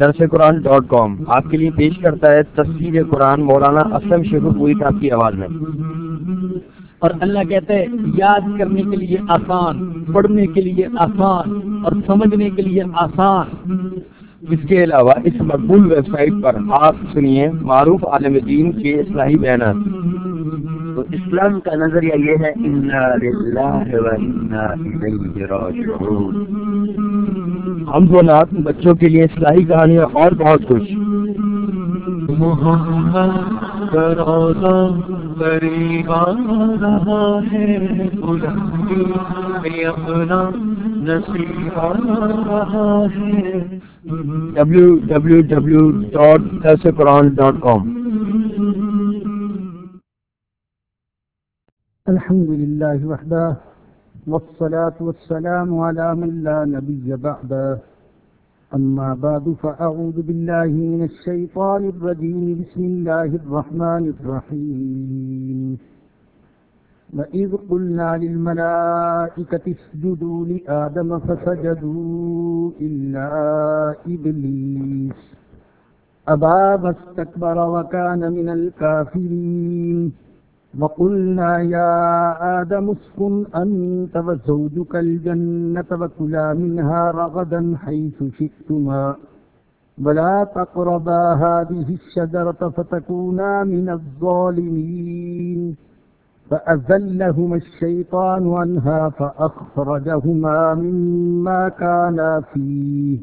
درس قرآن ڈاٹ کام آپ کے لیے پیش کرتا ہے تصویر قرآن مولانا اسلم شیخ پوری صاحب کی آواز میں۔ اور اللہ کہتا ہے یاد کرنے کے لیے آسان، پڑھنے کے لیے آسان اور سمجھنے کے لیے آسان۔ اس کے علاوہ اس مقبول ویب سائٹ پر آپ سنیے معروف عالم دین کے اصلاحی بیانات۔ تو اسلام کا نظریہ یہ ہے ہم کو نات بچوں کے لیے اصلاحی کہانیاں اور بہت کچھ۔ W W W dot quran dot com الحمد لله وحده والصلاة والسلام على من لا نبي بعده أما بعد فأعوذ بالله من الشيطان الرجيم. بسم الله الرحمن الرحيم. وإذ قلنا للملائكة اسجدوا لآدم فسجدوا إلا إبليس. أبا فاستكبر وكان من الكافرين. وقلنا يا آدم اسكن أنت وزوجك الجنة وكلا منها رغدا حيث شئتما. ولا تقربا هذه الشجرة فتكونا من الظالمين. فأذلهما الشيطان عنها فأخرجهما مما كانا فيه.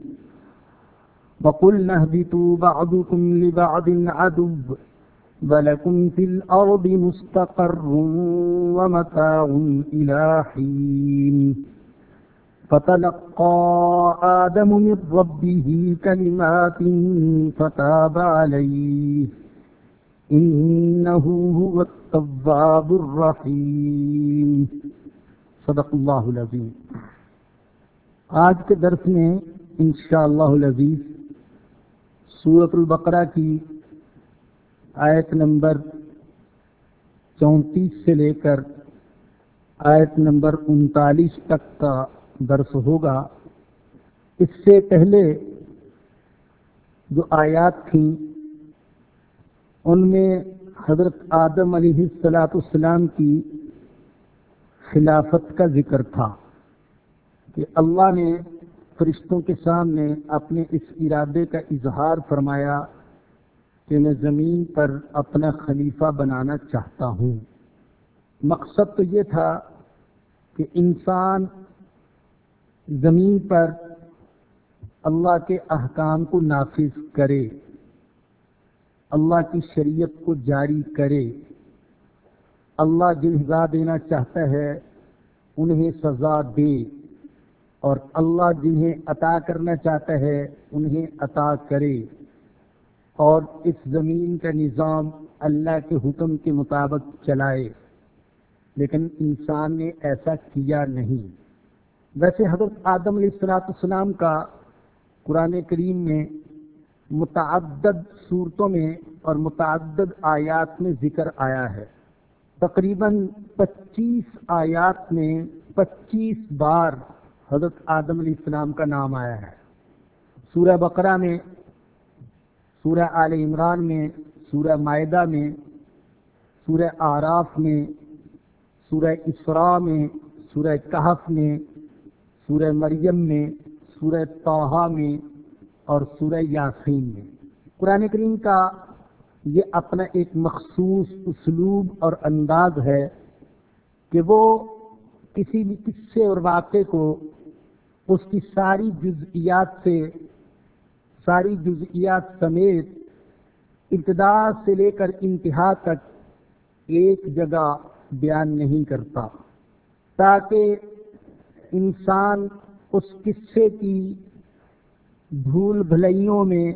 وقلنا اهبطوا بعضكم لبعض عدو. ولكم في الأرض مستقر ومتاع إلى حين فتلقى آدم من ربه كلمات فتاب عليه إنه هو التواب الرحيم صدق اللہ العظیم۔ آج کے درس میں انشاءاللہ العزیز سورت البقرہ کی آیت نمبر چونتیس سے لے کر آیت نمبر انتالیس تک کا درس ہوگا۔ اس سے پہلے جو آیات تھیں، ان میں حضرت آدم علیہ السلاۃ السلام کی خلافت کا ذکر تھا کہ اللہ نے فرشتوں کے سامنے اپنے اس ارادے کا اظہار فرمایا۔ کہ میں زمین پر اپنا خلیفہ بنانا چاہتا ہوں۔ مقصد تو یہ تھا کہ انسان زمین پر اللہ کے احکام کو نافذ کرے، اللہ کی شریعت کو جاری کرے۔ اللہ جن سزا دینا چاہتا ہے، انہیں سزا دے۔ اور اللہ جنہیں عطا کرنا چاہتا ہے، انہیں عطا کرے۔ اور اس زمین کا نظام اللہ کے حکم کے مطابق چلائے۔ لیکن انسان نے ایسا کیا نہیں۔ ویسے حضرت آدم علیہ السلاۃ السلام کا قرآن کریم میں متعدد صورتوں میں اور متعدد آیات میں ذکر آیا ہے۔ تقریباً پچیس آیات میں پچیس بار حضرت آدم علیہ السلام کا نام آیا ہے۔ سورہ بقرہ میں سورہ آل عمران میں، سورہ معدہ میں، سورہ آراف میں، سورہ اسراء میں، سورہ کہف میں، سورہ مریم میں، سورہ توحا میں اور سورہ یاسین میں۔ قرآن کریم کا یہ اپنا ایک مخصوص اسلوب اور انداز ہے کہ وہ کسی بھی قصے اور واقعے کو، اس کی ساری جزئیات سے ساری جزئیات سمیت ابتدا سے لے کر انتہا تک ایک جگہ بیان نہیں کرتا، تاکہ انسان اس قصے کی بھول بھلائیوں میں،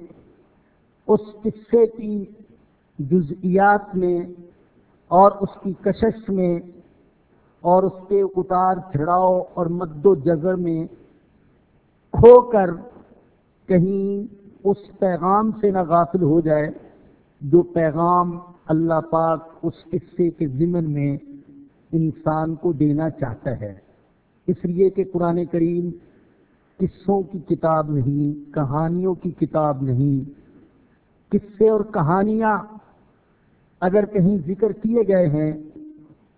اس قصے کی جزئیات میں اور اس کی کشش میں اور اس کے اتار چڑھاؤ اور مد و جزر میں کھو کر کہیں اس پیغام سے نہ غافل ہو جائے جو پیغام اللہ پاک اس قصے کے ضمن میں انسان کو دینا چاہتا ہے۔ اس لیے کہ قرآن کریم قصوں کی کتاب نہیں، کہانیوں کی کتاب نہیں۔ قصے اور کہانیاں اگر کہیں ذکر کیے گئے ہیں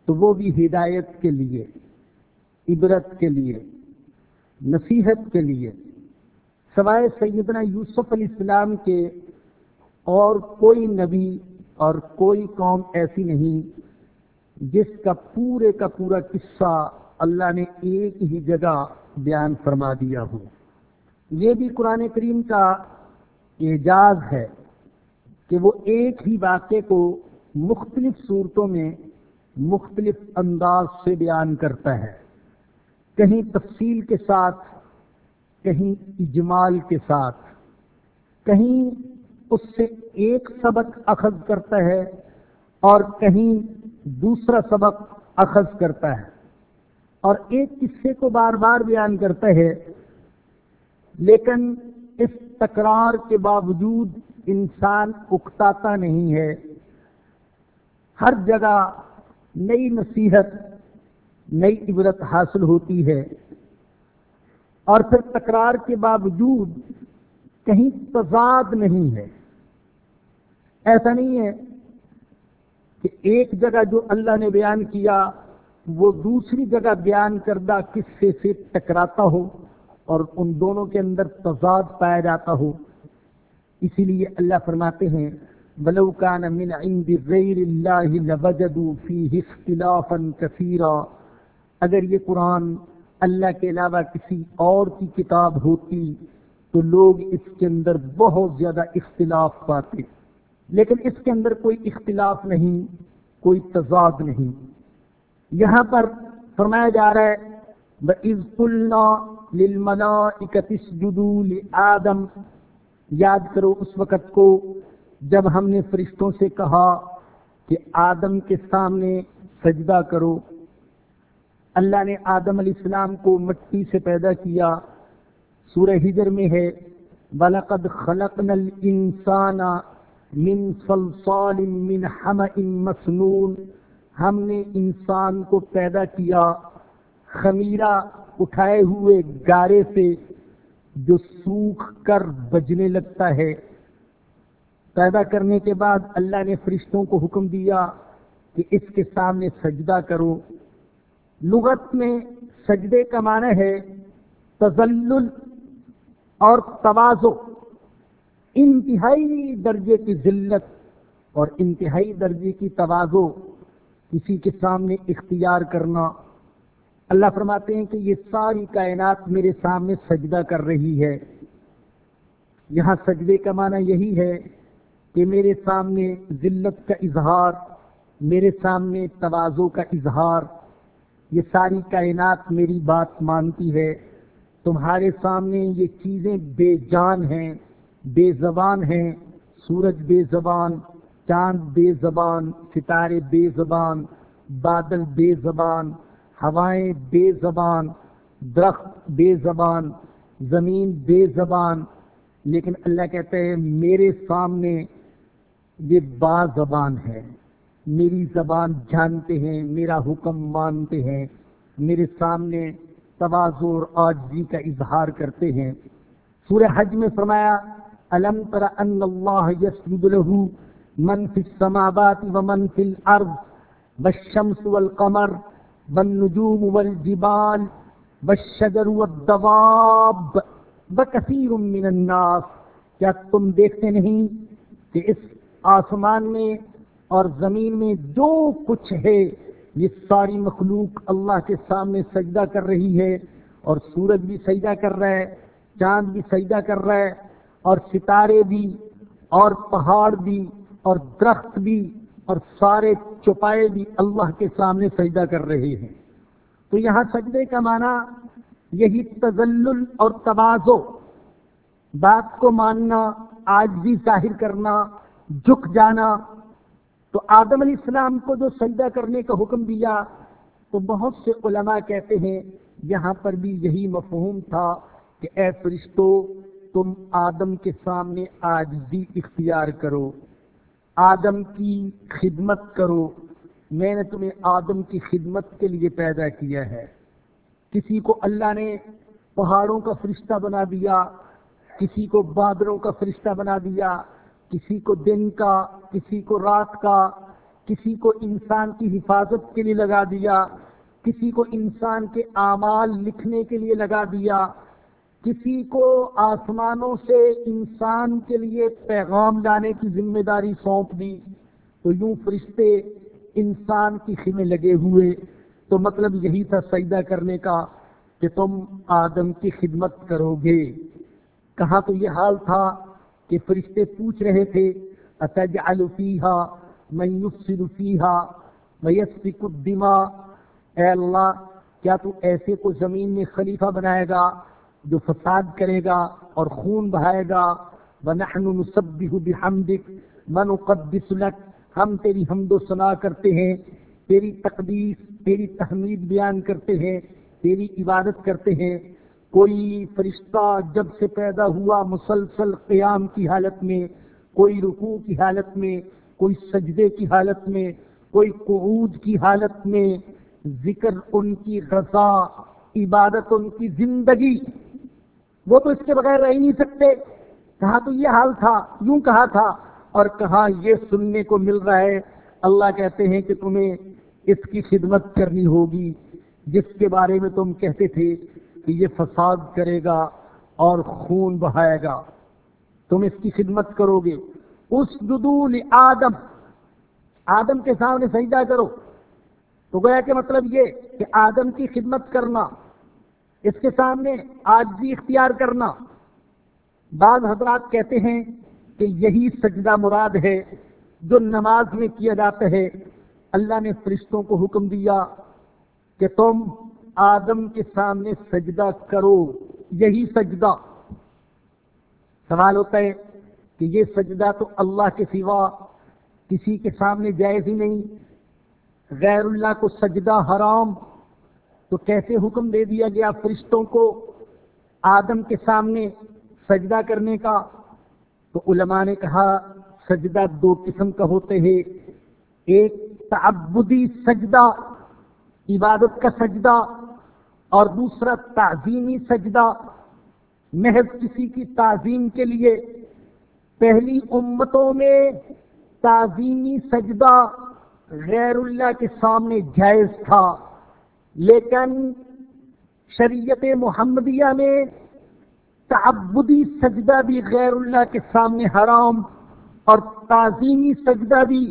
تو وہ بھی ہدایت کے لیے، عبرت کے لیے، نصیحت کے لیے۔ سوائے سیدنا یوسف علیہ السلام کے اور کوئی نبی اور کوئی قوم ایسی نہیں جس کا پورے کا پورا قصہ اللہ نے ایک ہی جگہ بیان فرما دیا ہو۔ یہ بھی قرآن کریم کا اعجاز ہے کہ وہ ایک ہی واقعے کو مختلف صورتوں میں مختلف انداز سے بیان کرتا ہے۔ کہیں تفصیل کے ساتھ کہیں اجمال کے ساتھ، کہیں اس سے ایک سبق اخذ کرتا ہے اور کہیں دوسرا سبق اخذ کرتا ہے۔ اور ایک قصے کو بار بار بیان کرتا ہے، لیکن اس تکرار کے باوجود انسان اکتاتا نہیں ہے۔ ہر جگہ نئی نصیحت، نئی عبرت حاصل ہوتی ہے۔ اور پھر تکرار کے باوجود کہیں تضاد نہیں ہے۔ ایسا نہیں ہے کہ ایک جگہ جو اللہ نے بیان کیا، وہ دوسری جگہ بیان کردہ قصے سے ٹکراتا ہو اور ان دونوں کے اندر تضاد پایا جاتا ہو۔ اسی لیے اللہ فرماتے ہیں، ولو كان من عند غیر اللہ لوجدوا فيه اختلافا كثيرا۔ اگر یہ قرآن اللہ کے علاوہ کسی اور کی کتاب ہوتی تو لوگ اس کے اندر بہت زیادہ اختلاف پاتے۔ لیکن اس کے اندر کوئی اختلاف نہیں، کوئی تضاد نہیں۔ یہاں پر فرمایا جا رہا ہے بَإِذْ قُلْنَا لِلْمَلَائِكَةِ اسْجُدُوا یاد کرو اس وقت کو جب ہم نے فرشتوں سے کہا کہ آدم کے سامنے سجدہ کرو۔ اللہ نے آدم علیہ السلام کو مٹی سے پیدا کیا۔ سورہ ہجر میں ہے بلقد خلقنا الانسان من صلصال من حمأ مسنون۔ ہم نے انسان کو پیدا کیا، خمیرہ اٹھائے ہوئے گارے سے جو سوکھ کر بجنے لگتا ہے۔ پیدا کرنے کے بعد اللہ نے فرشتوں کو حکم دیا کہ اس کے سامنے سجدہ کرو۔ لغت میں سجدے کا معنی ہے تزلل اور توازو انتہائی درجے کی ذلت اور انتہائی درجے کی توازو کسی کے سامنے اختیار کرنا۔ اللہ فرماتے ہیں کہ یہ ساری کائنات میرے سامنے سجدہ کر رہی ہے۔ یہاں سجدے کا معنی یہی ہے کہ میرے سامنے ذلت کا اظہار، میرے سامنے توازو کا اظہار۔ یہ ساری کائنات میری بات مانتی ہے۔ تمہارے سامنے یہ چیزیں بے جان ہیں، بے زبان ہیں۔ سورج بے زبان، چاند بے زبان، ستارے بے زبان، بادل بے زبان، ہوائیں بے زبان، درخت بے زبان، زمین بے زبان۔ لیکن اللہ کہتے ہیں، میرے سامنے یہ با زبان ہے۔ میری زبان جانتے ہیں، میرا حکم مانتے ہیں، میرے سامنے توازو اور آجزی کا اظہار کرتے ہیں۔ سورہ حج میں فرمایا، الم تر ان اللہ یسجد له من فی السماوات ومن فی الارض والشمس والقمر والنجوم والجبال والشجر والدواب وكثير من الناس کیا تم دیکھتے نہیں کہ اس آسمان میں اور زمین میں جو کچھ ہے، یہ ساری مخلوق اللہ کے سامنے سجدہ کر رہی ہے اور سورج بھی سجدہ کر رہا ہے، چاند بھی سجدہ کر رہا ہے اور ستارے بھی اور پہاڑ بھی اور درخت بھی اور سارے چپائے بھی اللہ کے سامنے سجدہ کر رہے ہیں۔ تو یہاں سجدے کا معنی یہی تزلل اور توازو بات کو ماننا آج بھی ظاہر کرنا، جھک جانا تو آدم علیہ السلام کو جو سجدہ کرنے کا حکم دیا، تو بہت سے علماء کہتے ہیں، یہاں پر بھی یہی مفہوم تھا کہ اے فرشتو، تم آدم کے سامنے آجزی اختیار کرو، آدم کی خدمت کرو۔ میں نے تمہیں آدم کی خدمت کے لیے پیدا کیا ہے۔ کسی کو اللہ نے پہاڑوں کا فرشتہ بنا دیا، کسی کو بادروں کا فرشتہ بنا دیا کسی کو دن کا، کسی کو رات کا، کسی کو انسان کی حفاظت کے لیے لگا دیا، کسی کو انسان کے اعمال لکھنے کے لیے لگا دیا، کسی کو آسمانوں سے انسان کے لیے پیغام لانے کی ذمہ داری سونپ دی۔ تو یوں فرشتے انسان کی خیمے لگے ہوئے۔ تو مطلب یہی تھا سجدہ کرنے کا کہ تم آدم کی خدمت کرو گے۔ کہاں تو یہ حال تھا؟ کہ فرشتے پوچھ رہے تھے، اتجعل فیہا من یفسد فیہا ویسفک الدماء؟ اے اللہ، کیا تو ایسے کو زمین میں خلیفہ بنائے گا جو فساد کرے گا اور خون بہائے گا؟ وَنَحْنُ نُسَبِّهُ بِحَمْدِكَ وَنُقَدِّسُ لَكَ ہم تیری حمد و ثنا کرتے ہیں، تیری تقدیس، تیری تحمید بیان کرتے ہیں، تیری عبادت کرتے ہیں۔ کوئی فرشتہ جب سے پیدا ہوا مسلسل قیام کی حالت میں، کوئی رکوع کی حالت میں، کوئی سجدے کی حالت میں، کوئی قعود کی حالت میں ذکر ان کی غذا عبادت ان کی زندگی، وہ تو اس کے بغیر رہ ہی نہیں سکتے۔ کہا تو یہ حال تھا؟ یوں کہا تھا۔ اور کہا یہ سننے کو مل رہا ہے؟ اللہ کہتے ہیں کہ تمہیں اس کی خدمت کرنی ہوگی، جس کے بارے میں تم کہتے تھے۔ کہ یہ فساد کرے گا اور خون بہائے گا۔ تم اس کی خدمت کرو گے۔ اس ددول آدم آدم کے سامنے سجدہ کرو۔ تو گویا کہ مطلب یہ کہ آدم کی خدمت کرنا، اس کے سامنے آج بھی اختیار کرنا۔ بعض حضرات کہتے ہیں کہ یہی سجدہ مراد ہے جو نماز میں کیا جاتا ہے۔ اللہ نے فرشتوں کو حکم دیا کہ تم آدم کے سامنے سجدہ کرو، یہی سجدہ۔ سوال ہوتا ہے کہ یہ سجدہ تو اللہ کے سوا کسی کے سامنے جائز ہی نہیں۔ غیر اللہ کو سجدہ حرام، تو کیسے حکم دے دیا گیا فرشتوں کو آدم کے سامنے سجدہ کرنے کا؟ تو علماء نے کہا، سجدہ دو قسم کا ہوتے ہیں۔ ایک تعبدی سجدہ، عبادت کا سجدہ اور دوسرا تعظیمی سجدہ، محض کسی کی تعظیم کے لیے۔ پہلی امتوں میں تعظیمی سجدہ غیر اللہ کے سامنے جائز تھا، لیکن شریعت محمدیہ میں تعبدی سجدہ بھی غیر اللہ کے سامنے حرام اور تعظیمی سجدہ بھی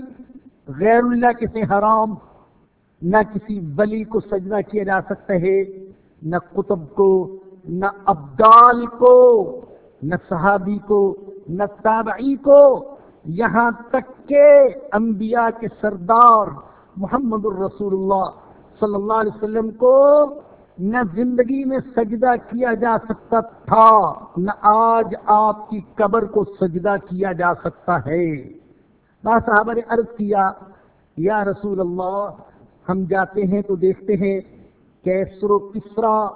غیر اللہ کے سے حرام۔ نہ کسی ولی کو سجدہ کیا جا سکتا ہے نہ قطب کو، نہ ابدال کو، نہ صحابی کو، نہ تابعی کو۔ یہاں تک کہ انبیاء کے سردار محمد الرسول اللہ صلی اللہ علیہ وسلم کو نہ زندگی میں سجدہ کیا جا سکتا تھا، نہ آج آپ کی قبر کو سجدہ کیا جا سکتا ہے۔ صاحب نے عرض کیا، یا رسول اللہ، ہم جاتے ہیں تو دیکھتے ہیں کیسر و کسرا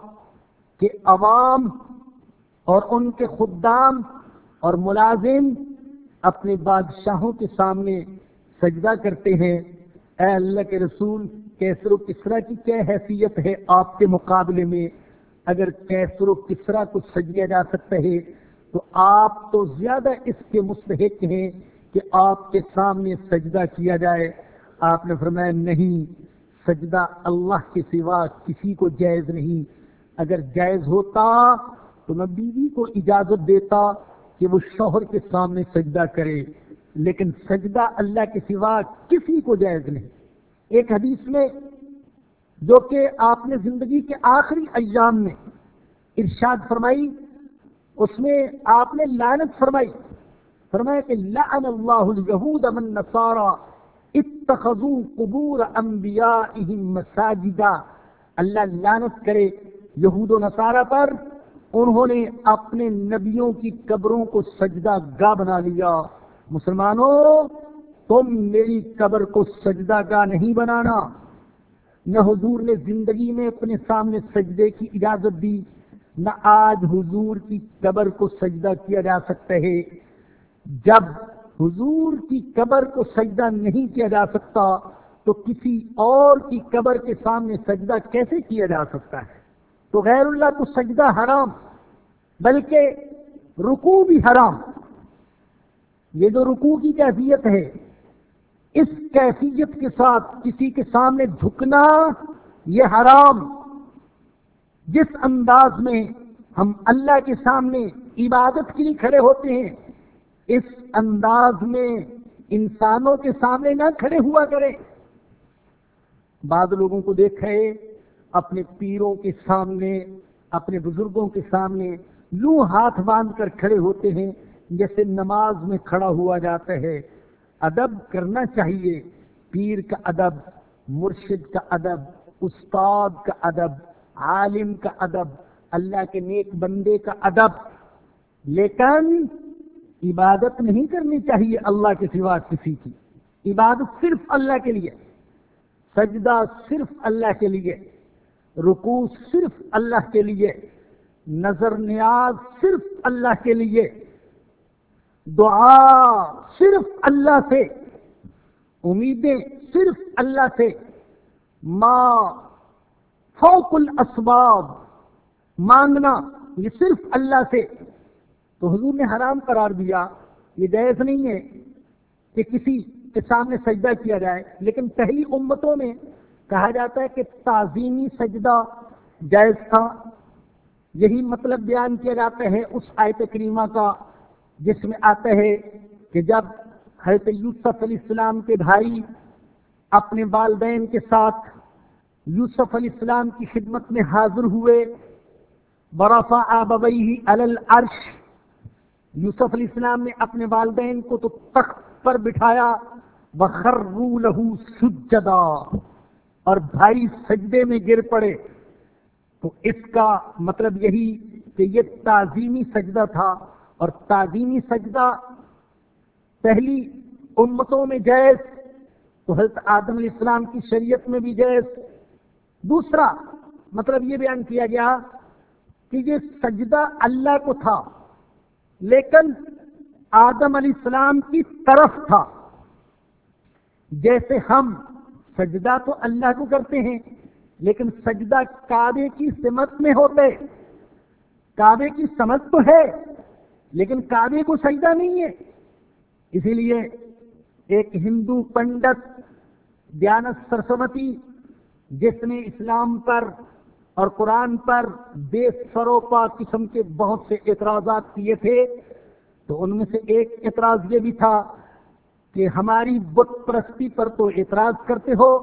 کے عوام اور ان کے خدام اور ملازم اپنے بادشاہوں کے سامنے سجدہ کرتے ہیں۔ اے اللہ کے رسول کیسر و کسرا کی کیا حیثیت ہے آپ کے مقابلے میں؟ اگر کیسر و کسرا کو سجیا جا سکتا ہے، تو آپ تو زیادہ اس کے مستحق ہیں کہ آپ کے سامنے سجدہ کیا جائے۔ آپ نے فرمایا، نہیں سجدہ اللہ کے سوا کسی کو جائز نہیں۔ اگر جائز ہوتا تو میں بیوی کو اجازت دیتا کہ وہ شوہر کے سامنے سجدہ کرے، لیکن سجدہ اللہ کے سوا کسی کو جائز نہیں۔ ایک حدیث میں جو کہ آپ نے زندگی کے آخری ایام میں ارشاد فرمائی، اس میں آپ نے لعنت فرمائی۔ فرمایا کہ لعن اللہ الیہود من نصارا۔ اتخذوا قبور انبیائهم مساجدا۔ اللہ لعنت کرے یہود و نصارہ پر۔ انہوں نے اپنے نبیوں کی قبروں کو سجدہ گاہ بنا لیا۔ مسلمانوں، تم میری قبر کو سجدہ گاہ نہیں بنانا۔ نہ حضور نے زندگی میں اپنے سامنے سجدے کی اجازت دی، نہ آج حضور کی قبر کو سجدہ کیا جا سکتا ہے۔ جب حضور کی قبر کو سجدہ نہیں کیا جا سکتا، تو کسی اور کی قبر کے سامنے سجدہ کیسے کیا جا سکتا ہے؟ تو غیر اللہ کو سجدہ حرام، بلکہ رکوع بھی حرام۔ یہ جو رکوع کی کیفیت ہے، اس کیفیت کے ساتھ کسی کے سامنے جھکنا یہ حرام۔ جس انداز میں ہم اللہ کے سامنے عبادت کے لیے کھڑے ہوتے ہیں اس انداز میں انسانوں کے سامنے نہ کھڑے ہوا کریں بعض لوگوں کو دیکھے اپنے پیروں کے سامنے، اپنے بزرگوں کے سامنے لو ہاتھ باندھ کر کھڑے ہوتے ہیں جیسے نماز میں کھڑا ہوا جاتا ہے۔ ادب کرنا چاہیے۔ پیر کا ادب، مرشد کا ادب، استاد کا ادب، عالم کا ادب، اللہ کے نیک بندے کا ادب۔ لیکن عبادت نہیں کرنی چاہیے اللہ کے سوا کسی کی۔ عبادت صرف اللہ کے لیے۔ سجدہ صرف اللہ کے لیے۔ رکوع صرف اللہ کے لیے۔ نظر نیاز صرف اللہ کے لیے۔ دعا صرف اللہ سے۔ امیدیں صرف اللہ سے۔ ماں فوق الاسباب۔ مانگنا یہ صرف اللہ سے۔ تو حضور نے حرام قرار دیا، یہ جائز نہیں ہے کہ کسی کے سامنے سجدہ کیا جائے، لیکن پہلی امتوں میں کہا جاتا ہے کہ تعظیمی سجدہ جائز تھا۔ یہی مطلب بیان کیا جاتا ہے اس آیت کریمہ کا، جس میں آتا ہے کہ جب حضرت یوسف علیہ السلام کے بھائی اپنے والدین کے ساتھ یوسف علیہ السلام کی خدمت میں حاضر ہوئے برفا آبئی العرش یوسف علیہ السلام نے اپنے والدین کو تو تخت پر بٹھایا بخر لہو سجدا۔ اور بھائی سجدے میں گر پڑے۔ تو اس کا مطلب یہی کہ یہ تعظیمی سجدہ تھا۔ اور تعظیمی سجدہ پہلی امتوں میں جیز تو حضرت آدم علیہ السلام کی شریعت میں بھی جیز دوسرا مطلب یہ بیان کیا گیا کہ یہ سجدہ اللہ کو تھا۔ لیکن آدم علیہ السلام کی طرف تھا۔ جیسے ہم سجدہ تو اللہ کو کرتے ہیں، لیکن سجدہ کعبے کی سمت میں ہوتے کعبے کی سمت تو ہے، لیکن کعبے کو سجدہ نہیں ہے۔ اسی لیے ایک ہندو پنڈت دیانت سرسمتی جس نے اسلام پر اور قرآن پر بے سروپا قسم کے بہت سے اعتراضات کیے تھے، تو ان میں سے ایک اعتراض یہ بھی تھا کہ ہماری بت پرستی پر تو اعتراض کرتے ہو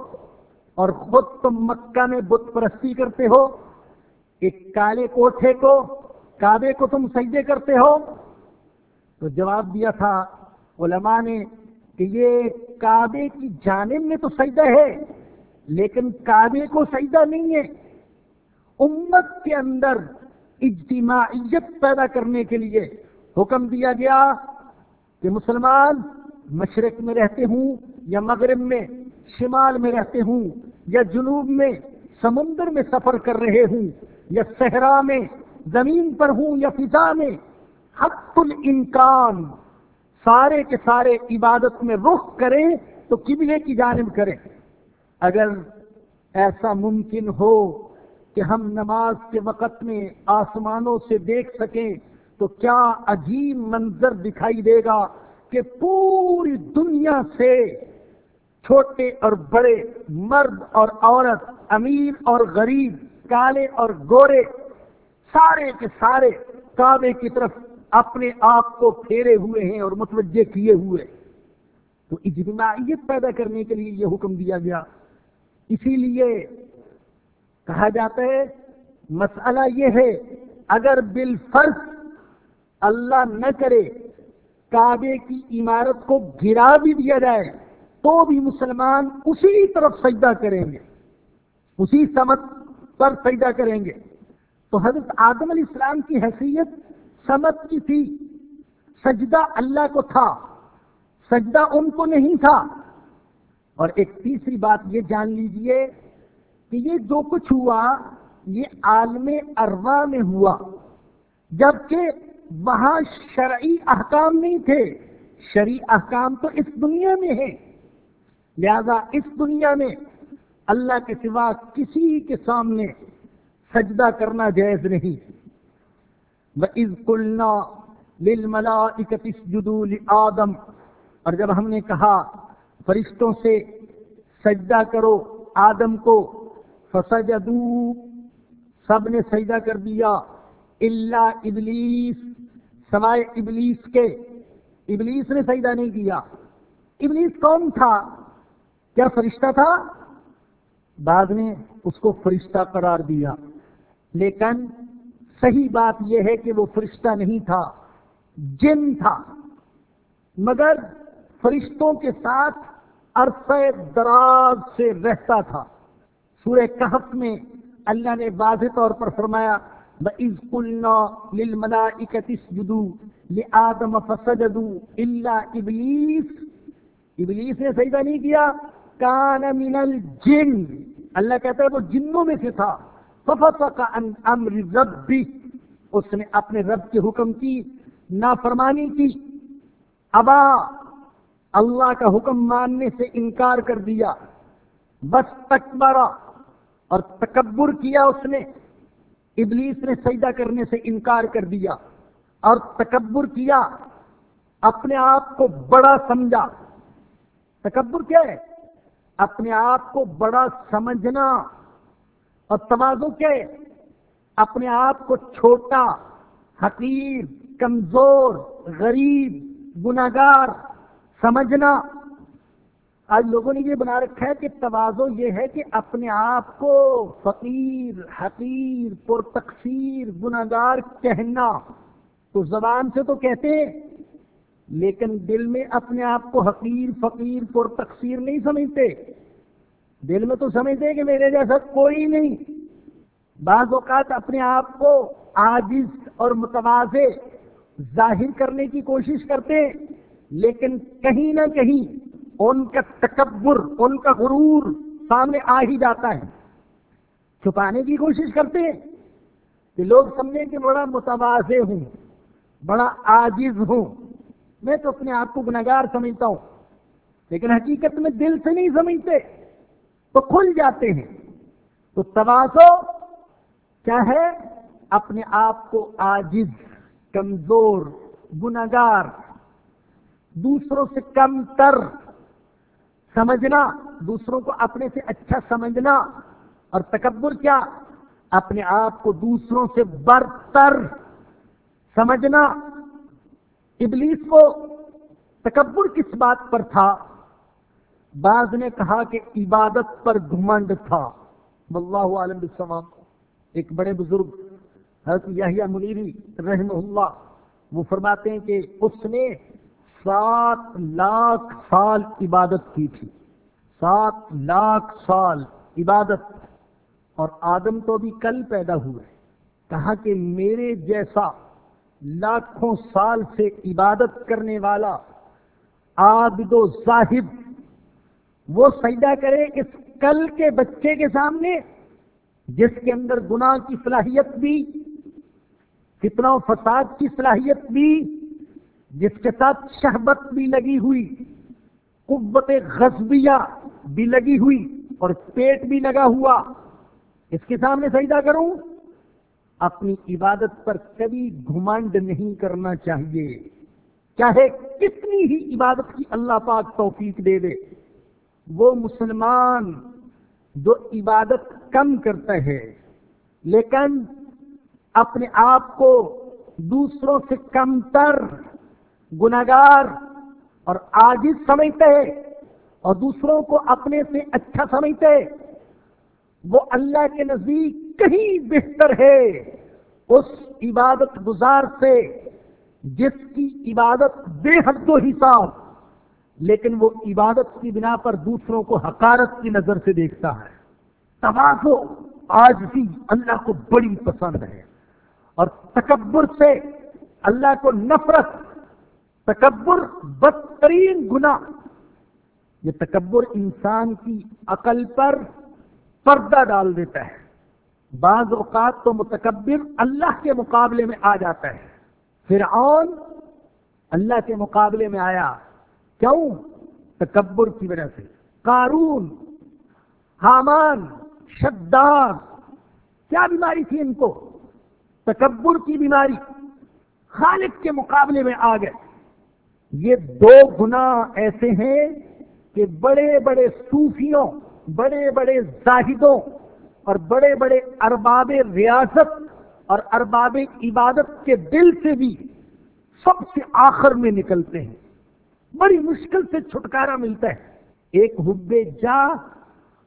اور خود تم مکہ میں بت پرستی کرتے ہو، ایک کالے کوٹھے کو، کعبے کو تم سجدے کرتے ہو۔ تو جواب دیا تھا علماء نے کہ یہ کعبے کی جانب میں تو سجدہ ہے، لیکن کعبے کو سجدہ نہیں ہے۔ امت کے اندر اجتماعیت پیدا کرنے کے لیے حکم دیا گیا کہ مسلمان مشرق میں رہتے ہوں یا مغرب میں، شمال میں رہتے ہوں یا جنوب میں سمندر میں سفر کر رہے ہوں یا صحرا میں، زمین پر ہوں یا فضا میں، حق الامکان، سارے کے سارے عبادت میں رخ کریں تو قبلے کی جانب کریں۔ اگر ایسا ممکن ہو کہ ہم نماز کے وقت میں آسمانوں سے دیکھ سکیں تو کیا عجیب منظر دکھائی دے گا کہ پوری دنیا سے چھوٹے اور بڑے مرد اور عورت، امیر اور غریب، کالے اور گورے، سارے کے سارے کعبے کی طرف اپنے آپ کو پھیرے ہوئے ہیں اور متوجہ کیے ہوئے۔ تو اجتماعیت پیدا کرنے کے لیے یہ حکم دیا گیا۔ اسی لیے کہا جاتا ہے، مسئلہ یہ ہے، اگر بالفرض اللہ نہ کرے، کعبے کی عمارت کو گرا بھی دیا جائے، تو بھی مسلمان اسی طرف سجدہ کریں گے۔ اسی سمت پر سجدہ کریں گے۔ تو حضرت آدم علیہ السلام کی حیثیت سمت کی تھی۔ سجدہ اللہ کو تھا، سجدہ ان کو نہیں تھا۔ اور ایک تیسری بات یہ جان لیجیے کہ یہ جو کچھ ہوا، یہ عالم اروا میں ہوا۔ جبکہ وہاں شرعی احکام نہیں تھے، شرعی احکام تو اس دنیا میں ہے لہذا اس دنیا میں اللہ کے سوا کسی کے سامنے سجدہ کرنا جائز نہیں۔ وَإِذْ قُلْنَا لِلْمَلَائِكَةِ اسْجُدُوا لِآدَمَ۔ اور جب ہم نے کہا، فرشتوں سے سجدہ کرو آدم کو۔ فسجدو سب نے سجدہ کر دیا۔ اللہ ابلیس سوائے ابلیس کے۔ ابلیس نے سجدہ نہیں کیا۔ ابلیس کون تھا؟ کیا فرشتہ تھا؟ بعد نے اس کو فرشتہ قرار دیا۔ لیکن صحیح بات یہ ہے کہ وہ فرشتہ نہیں تھا، جن تھا۔ مگر فرشتوں کے ساتھ عرصہ دراز سے رہتا تھا۔ سورہ کہف میں اللہ نے واضح طور پر فرمایا، وَإِذْ قُلْنَا لِلْمَلَائِكَةِ اسْجُدُوا لِآدَمَ فَسَجَدُوا إِلَّا إِبْلِيسِ ابلیس نے سجدہ نہیں کیا کان من الجن اللہ کہتا ہے، وہ جنوں میں سے تھا۔ ففسق عن امر ربی اس نے اپنے رب کے حکم کی، نافرمانی کی۔ ابا، اللہ کا حکم ماننے سے انکار کر دیا۔ بس تکبرا اور تکبر کیا اس نے؟ ابلیس نے سجدہ کرنے سے انکار کر دیا اور تکبر کیا، اپنے آپ کو بڑا سمجھا۔ تکبر کیا ہے؟ اپنے آپ کو بڑا سمجھنا۔ اور توازو کیا ہے؟ اپنے آپ کو چھوٹا، حقیر، کمزور، غریب گناگار سمجھنا۔ آج لوگوں نے یہ بنا رکھا ہے کہ توازو یہ ہے کہ اپنے آپ کو فقیر، حقیر پر تقسیر گناگار کہنا۔ تو زبان سے تو کہتے ہیں، لیکن دل میں اپنے آپ کو حقیر، فقیر پر تقسیر نہیں سمجھتے۔ دل میں تو سمجھتے کہ میرے جیسا کوئی نہیں۔ بعض اوقات اپنے آپ کو عاجز اور متوازے ظاہر کرنے کی کوشش کرتے لیکن کہیں نہ کہیں ان کا تکبر، ان کا غرور سامنے آ ہی جاتا ہے۔ چھپانے کی کوشش کرتے ہیں کہ لوگ سمجھیں کہ بڑا متوازے ہوں، بڑا عاجز ہوں۔ میں تو اپنے آپ کو گناگار سمجھتا ہوں، لیکن حقیقت میں دل سے نہیں سمجھتے، تو کھل جاتے ہیں۔ تو توازو کیا ہے؟ اپنے آپ کو عاجز، کمزور گناگار دوسروں سے کم تر۔ سمجھنا، دوسروں کو اپنے سے اچھا سمجھنا اور تکبر کیا؟ اپنے آپ کو دوسروں سے برتر سمجھنا۔ ابلیس کو تکبر کس بات پر تھا؟ بعض نے کہا کہ عبادت پر گھمنڈ تھا۔ واللہ عالم بالسلام ایک بڑے بزرگ، حضرت یحییٰ منیری رحمہ اللہ، وہ فرماتے ہیں کہ اس نے سات لاکھ سال عبادت کی تھی۔ سات لاکھ سال عبادت۔ اور آدم تو بھی کل پیدا ہوئے۔ کہا کہ میرے جیسا لاکھوں سال سے عبادت کرنے والا عابد و صاحب، وہ سجدہ کرے اس کل کے بچے کے سامنے، جس کے اندر گناہ کی صلاحیت بھی، کتنا فساد کی صلاحیت بھی جس کے ساتھ شہبت بھی لگی ہوئی، قوت غزبیہ بھی لگی ہوئی اور پیٹ بھی لگا ہوا، اس کے سامنے سجدہ کروں؟ اپنی عبادت پر کبھی گھمنڈ نہیں کرنا چاہیے۔ چاہے کتنی ہی عبادت کی اللہ پاک توفیق دے دے، وہ مسلمان جو عبادت کم کرتا ہے، لیکن اپنے آپ کو دوسروں سے کم تر گناگار اور آجز سمجھتے اور دوسروں کو اپنے سے اچھا سمجھتے وہ اللہ کے نزدیک کہیں بہتر ہے اس عبادت گزار سے جس کی عبادت بے حد و حساب، لیکن وہ عبادت کی بنا پر دوسروں کو حکارت کی نظر سے دیکھتا ہے۔ توازو آج بھی اللہ کو بڑی پسند ہے اور تکبر سے اللہ کو نفرت تکبر بدترین گنا یہ تکبر انسان کی عقل پر پردہ ڈال دیتا ہے۔ بعض اوقات تو متکبر اللہ کے مقابلے میں آ جاتا ہے۔ فرعون اللہ کے مقابلے میں آیا۔ کیوں؟ تکبر کی وجہ سے۔ قارون، حامان، شداد، کیا بیماری تھی ان کو؟ تکبر کی بیماری خالق کے مقابلے میں آ گئے۔ یہ دو گنا ایسے ہیں کہ بڑے بڑے صوفیوں، بڑے بڑے زاہدوں اور بڑے بڑے ارباب ریاست اور ارباب عبادت کے دل سے بھی سب سے آخر میں نکلتے ہیں۔ بڑی مشکل سے چھٹکارا ملتا ہے۔ ایک حب جا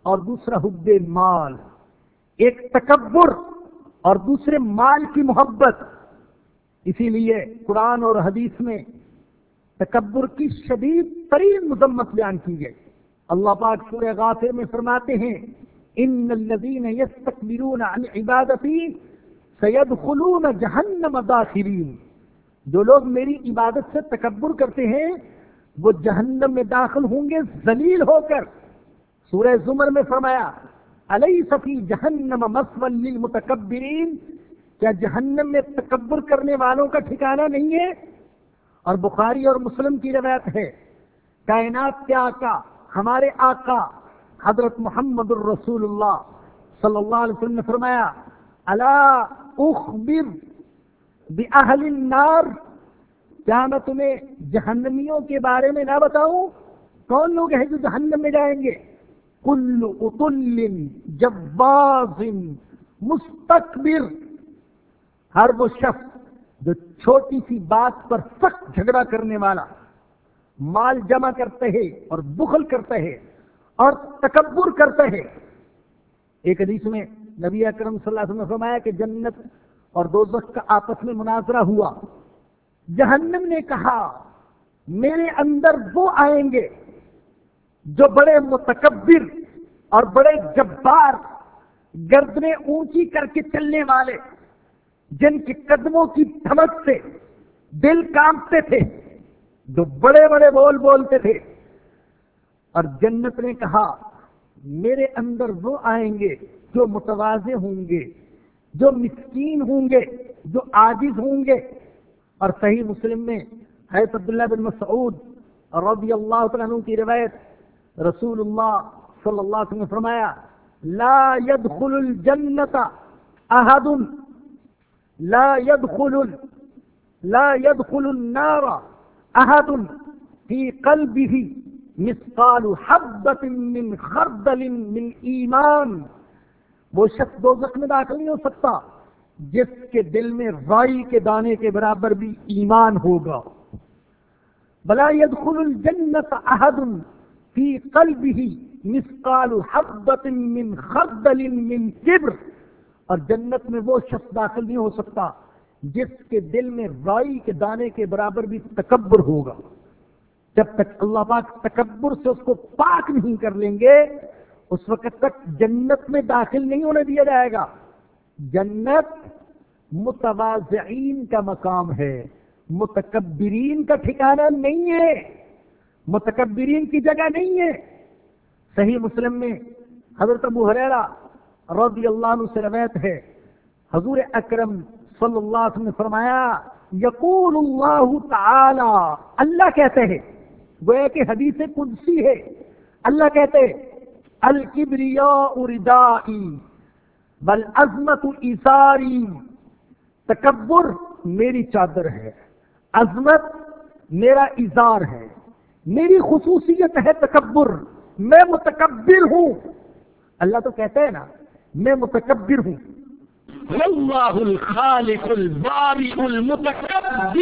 اور دوسرا حب مال۔ ایک تکبر اور دوسرے مال کی محبت۔ اسی لیے قرآن اور حدیث میں تکبر کی شدید ترین مذمت بیان کی گئی۔ اللہ پاک سورہ غافر میں فرماتے ہیں، ان الذين يستكبرون عن عبادتي سيدخلون جهنم داخرين جو لوگ میری عبادت سے تکبر کرتے ہیں، وہ جہنم میں داخل ہوں گے ذلیل ہو کر۔ سورہ زمر میں فرمایا علیہ صفی جہنم مسول للمتکبرین؟ کیا جہنم میں تکبر کرنے والوں کا ٹھکانہ نہیں ہے؟ اور بخاری اور مسلم کی روایت ہے، کائنات کے آقا، ہمارے آقا، حضرت محمد الرسول اللہ صلی اللہ علیہ وسلم نے فرمایا اللہ اخبر بأہل النار کیا میں تمہیں جہنمیوں کے بارے میں نہ بتاؤں؟ کون لوگ ہیں جو جہنم میں جائیں گے؟ کل اتل جباز مستقبر ہر وہ شخص جو چھوٹی سی بات پر سخت جھگڑا کرنے والا، مال جمع کرتے ہیں اور بخل کرتے ہیں اور تکبر کرتے ہیں۔ ایک حدیث میں نبی اکرم صلی اللہ علیہ وسلم نے فرمایا کہ جنت اور دوزخ کا آپس میں مناظرہ ہوا۔ جہنم نے کہا، میرے اندر وہ آئیں گے جو بڑے متکبر اور بڑے جبار گردنے اونچی کر کے چلنے والے۔ جن کے قدموں کی دھمک سے دل کامتے تھے، جو بڑے بڑے بول بولتے تھے۔ اور جنت نے کہا، میرے اندر وہ آئیں گے جو متوازے ہوں گے، جو مسکین ہوں گے، جو عاجز ہوں گے۔ اور صحیح مسلم میں حیث عبداللہ بن مسعود رضی اللہ عنہ کی روایت رسول اللہ صلی اللہ علیہ وسلم نے فرمایا، لا يدخل الجنت احد لا يدخل لا يدخل النار احد في قلبه مثقال حبة من خردل من ایمان وہ شخص دوزخ میں داخل نہیں ہو سکتا، جس کے دل میں رائی کے دانے کے برابر بھی ایمان ہوگا۔ بلا يدخل الجنت احد في قلبه مثقال حبة من خردل من کبر اور جنت میں وہ شخص داخل نہیں ہو سکتا جس کے دل میں رائی کے دانے کے برابر بھی تکبر ہوگا۔ جب تک اللہ پاک تکبر سے اس کو پاک نہیں کر لیں گے، اس وقت تک جنت میں داخل نہیں ہونے دیا جائے گا۔ جنت متوازعین کا مقام ہے، متکبرین کا ٹھکانہ نہیں ہے، متکبرین کی جگہ نہیں ہے۔ صحیح مسلم میں حضرت ابو حریرہ رضی اللہ عنہ سے روایت ہے۔ حضور اکرم صلی اللہ علیہ وسلم نے فرمایا، یقول اللہ تعالی، اللہ کہتے ہیں، گویا کہ حدیث قدسی ہے۔ اللہ کہتے ہیں، الکبریاء ردائی بل عظمت ایساری تکبر میری چادر ہے، عظمت میرا اظہار ہے، میری خصوصیت ہے تکبر، میں متکبر ہوں۔ اللہ تو کہتا ہے نا میں متکبر ہوں۔ واللہ الخالق الباری المتکبر۔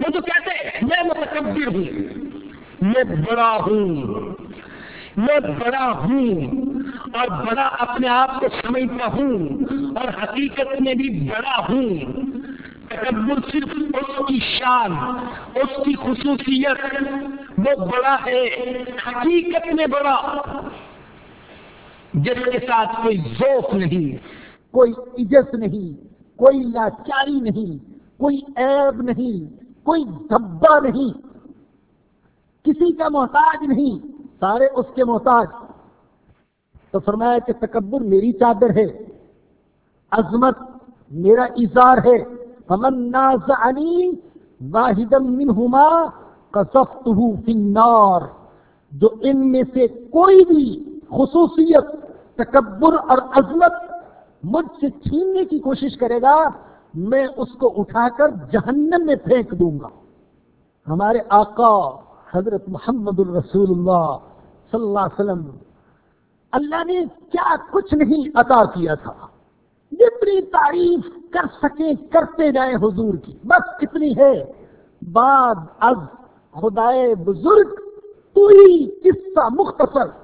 وہ تو کہتے ہیں، میں متکبر ہوں۔ میں بڑا ہوں۔ میں بڑا ہوں۔ اور بڑا اپنے آپ کو سمجھتا ہوں۔ اور حقیقت میں بھی بڑا ہوں۔ تکبر صرف اس کی شان، اس کی خصوصیت۔ وہ بڑا ہے، حقیقت میں بڑا۔ جس کے ساتھ کوئی ذوق نہیں، کوئی عزت نہیں، کوئی لاچاری نہیں، کوئی عیب نہیں، کوئی دھبا نہیں۔ کسی کا محتاج نہیں، سارے اس کے محتاج۔ تو فرمایا کہ تکبر میری چادر ہے، عظمت میرا اظہار ہے۔ امن نازعنی واحد منہما قصفتہ فی النار۔ جو ان میں سے کوئی بھی خصوصیت تکبر اور عظمت مجھ سے چھیننے کی کوشش کرے گا، میں اس کو اٹھا کر جہنم میں پھینک دوں گا۔ ہمارے آقا حضرت محمد الرسول اللہ صلی اللہ علیہ وسلم، اللہ نے کیا کچھ نہیں عطا کیا تھا۔ جتنی تعریف کر سکیں کرتے جائیں حضور کی۔ بس اتنی ہے۔ بعد از خدائے بزرگ پوری قصہ مختصر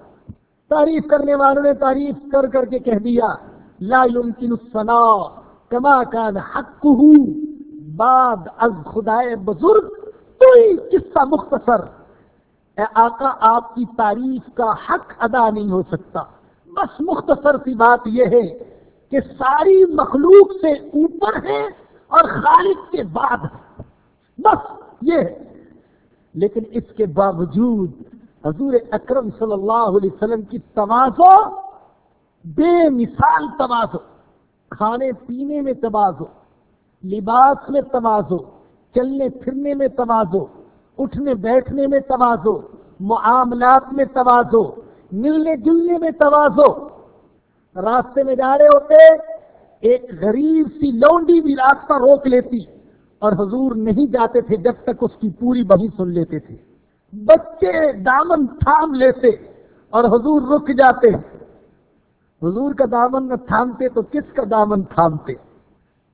تعریف کرنے والوں نے تعریف کر کر کے کہہ دیا، لا يمكن الصلاة كما كان حقه بعد از خدائے بزرگ کوئی قصہ مختصر۔ اے آقا، آپ کی تعریف کا حق ادا نہیں ہو سکتا۔ بس مختصر سی بات یہ ہے کہ ساری مخلوق سے اوپر ہے اور خالق کے بعد ہے بس یہ ہے۔ لیکن اس کے باوجود حضور اکرم صلی اللہ علیہ وسلم کی توازو بے مثال توازو کھانے پینے میں توازو لباس میں توازو چلنے پھرنے میں توازو اٹھنے بیٹھنے میں توازو معاملات میں توازو ملنے جلنے میں توازو راستے میں جا رہے ہوتے، ایک غریب سی لونڈی بھی راستہ روک لیتی، اور حضور نہیں جاتے تھے جب تک اس کی پوری بہی سن لیتے تھے۔ بچے دامن تھام لیتے اور حضور رک جاتے حضور کا دامن نہ تھامتے تو کس کا دامن تھامتے؟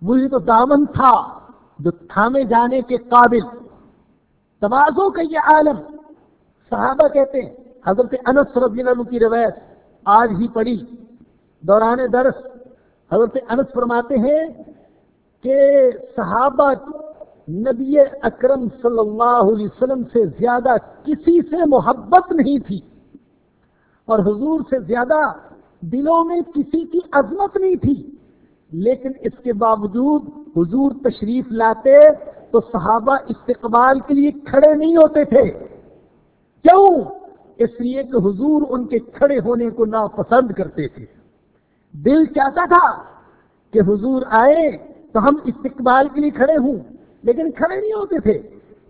وہی تو دامن تھا جو تھامے جانے کے قابل۔ توازوں کا یہ عالم۔ صحابہ کہتے ہیں، حضرت انس رضی اللہ عنہ کی روایت آج ہی پڑھی۔ دوران درس۔ حضرت انس فرماتے ہیں کہ صحابہ نبی اکرم صلی اللہ علیہ وسلم سے زیادہ کسی سے محبت نہیں تھی اور حضور سے زیادہ دلوں میں کسی کی عظمت نہیں تھی۔ لیکن اس کے باوجود حضور تشریف لاتے تو صحابہ استقبال کے لیے کھڑے نہیں ہوتے تھے۔ کیوں؟ اس لیے کہ حضور ان کے کھڑے ہونے کو ناپسند کرتے تھے۔ دل چاہتا تھا کہ حضور آئے تو ہم استقبال کے لیے کھڑے ہوں۔ لیکن کھڑے نہیں ہوتے تھے۔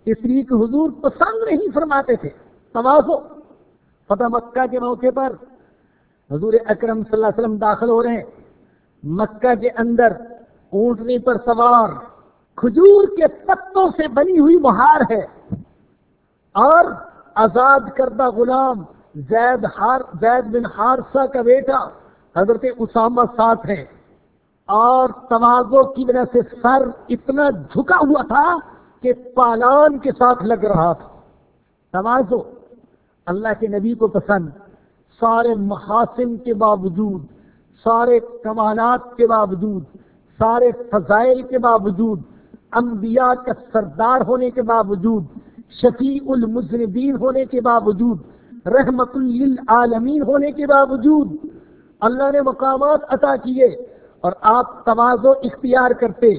اس لیے کہ حضور پسند نہیں فرماتے تھے۔ توازو۔ فتح مکہ کے موقع پر حضور اکرم صلی اللہ علیہ وسلم داخل ہو رہے ہیں۔ مکہ کے اندر اونٹنی پر سوار، کھجور کے پتوں سے بنی ہوئی مہار ہے۔ اور آزاد کردہ غلام زید ہار، زید بن ہارسا کا بیٹا حضرت اسامہ ساتھ ہے۔ اور توازو کی وجہ سے سر اتنا جھکا ہوا تھا کہ پالان کے ساتھ لگ رہا تھا۔ توازو اللہ کے نبی کو پسند، سارے محاسن کے باوجود، سارے کمالات کے باوجود، سارے فضائل کے باوجود، انبیاء کا سردار ہونے کے باوجود، شفیع المذنبین ہونے کے باوجود، رحمت للعالمین ہونے کے باوجود، اللہ نے مقامات عطا کیے۔ اور آپ توازو اختیار کرتے،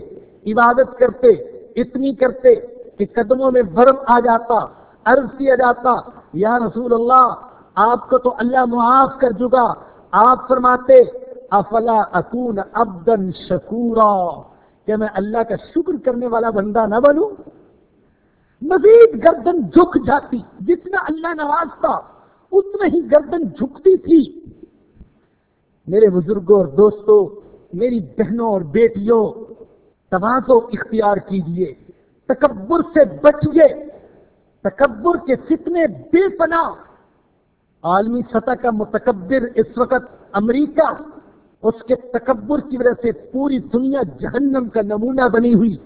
عبادت کرتے، اتنی کرتے کہ قدموں میں برم آ جاتا، عرض کیا جاتا، یا رسول اللہ، آپ کو تو اللہ معاف کر چکا۔ آپ فرماتے، افلا اکون ابدن شکورا، کہ میں اللہ کا شکر کرنے والا بندہ نہ بنوں۔ مزید گردن جھک جاتی، جتنا اللہ نوازتا، اتنا ہی گردن جھکتی تھی۔ میرے بزرگوں اور دوستوں میری بہنوں اور بیٹیوں توازو اختیار کیجیے تکبر سے بچیے تکبر کے فتنے بے پناہ۔ عالمی سطح کا متکبر اس وقت امریکہ، اس کے تکبر کی وجہ سے پوری دنیا جہنم کا نمونہ بنی ہوئی۔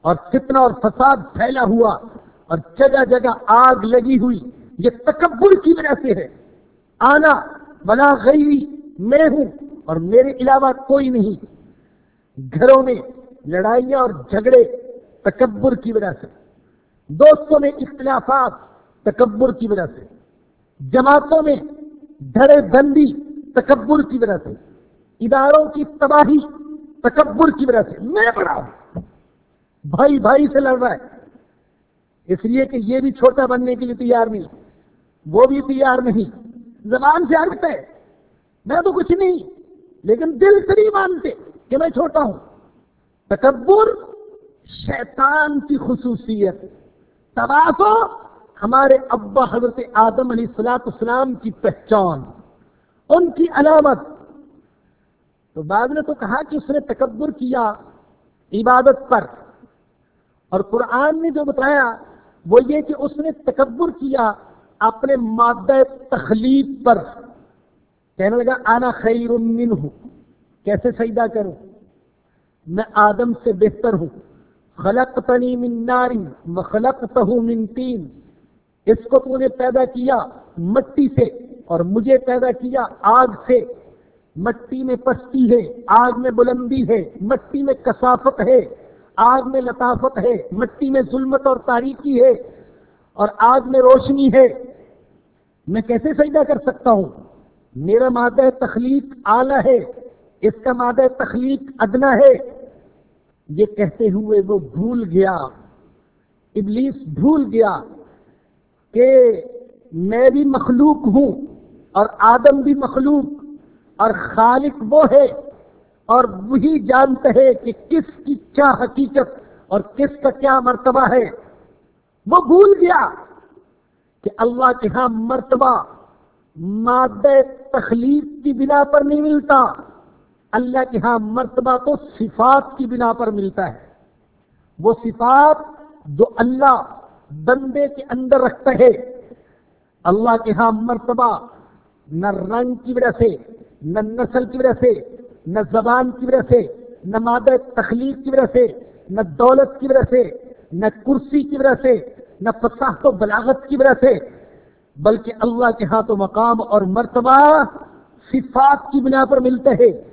اور فتنہ اور فساد پھیلا ہوا اور جگہ جگہ آگ لگی ہوئی۔ یہ تکبر کی وجہ سے ہے۔ آنا بلا غیری۔ میں ہوں اور میرے علاوہ کوئی نہیں۔ گھروں میں لڑائیاں اور جھگڑے تکبر کی وجہ سے۔ دوستوں میں اختلافات تکبر کی وجہ سے۔ جماعتوں میں دھڑے بندی تکبر کی وجہ سے۔ اداروں کی تباہی تکبر کی وجہ سے۔ میں بڑا ہوں۔ بھائی بھائی سے لڑ رہا ہے۔ اس لیے کہ یہ بھی چھوٹا بننے کے لیے تیار نہیں۔ وہ بھی تیار نہیں۔ زبان سے عرض ہے میں تو کچھ نہیں، لیکن دل سے نہیں مانتے کہ میں چھوٹا ہوں۔ تکبر شیطان کی خصوصیت تباسو ہمارے ابا حضرت آدم علیہ السلاط اسلام کی پہچان، ان کی علامت۔ تو بعد نے تو کہا کہ اس نے تکبر کیا عبادت پر۔ اور قرآن نے جو بتایا، وہ یہ کہ اس نے تکبر کیا اپنے مادہ تخلیق پر۔ کہنے لگا، آنا خیر منہ کیسے سجدہ کروں؟ میں آدم سے بہتر ہوں۔ خلق تنی من ناری خلق من تین۔ اس کو تو نے پیدا کیا مٹی سے اور مجھے پیدا کیا آگ سے۔ مٹی میں پستی ہے، آگ میں بلندی ہے، مٹی میں کثافت ہے، آگ میں لطافت ہے، مٹی میں ظلمت اور تاریخی ہے اور آگ میں روشنی ہے۔ میں کیسے سجدہ کر سکتا ہوں؟ میرا مادہ تخلیق اعلی ہے، اس کا مادہ تخلیق ادنا ہے۔ یہ کہتے ہوئے وہ بھول گیا۔ ابلیس بھول گیا کہ میں بھی مخلوق ہوں اور آدم بھی مخلوق اور خالق وہ ہے اور وہی جانتا ہے کہ کس کی کیا حقیقت اور کس کا کیا مرتبہ ہے۔ وہ بھول گیا کہ اللہ کے ہاں مرتبہ مادہ تخلیق کی بنا پر نہیں ملتا۔ اللہ کے ہاں مرتبہ تو صفات کی بنا پر ملتا ہے۔ وہ صفات جو اللہ بندے کے اندر رکھتا ہے۔ اللہ کے ہاں مرتبہ نہ رنگ کی وجہ سے، نہ نسل کی وجہ سے، نہ زبان کی وجہ سے، نہ مادہ تخلیق کی وجہ سے، نہ دولت کی وجہ سے، نہ کرسی کی وجہ سے، نہ فصاحت و بلاغت کی وجہ سے بلکہ اللہ کے ہاں تو مقام اور مرتبہ صفات کی بنا پر ملتے ہیں۔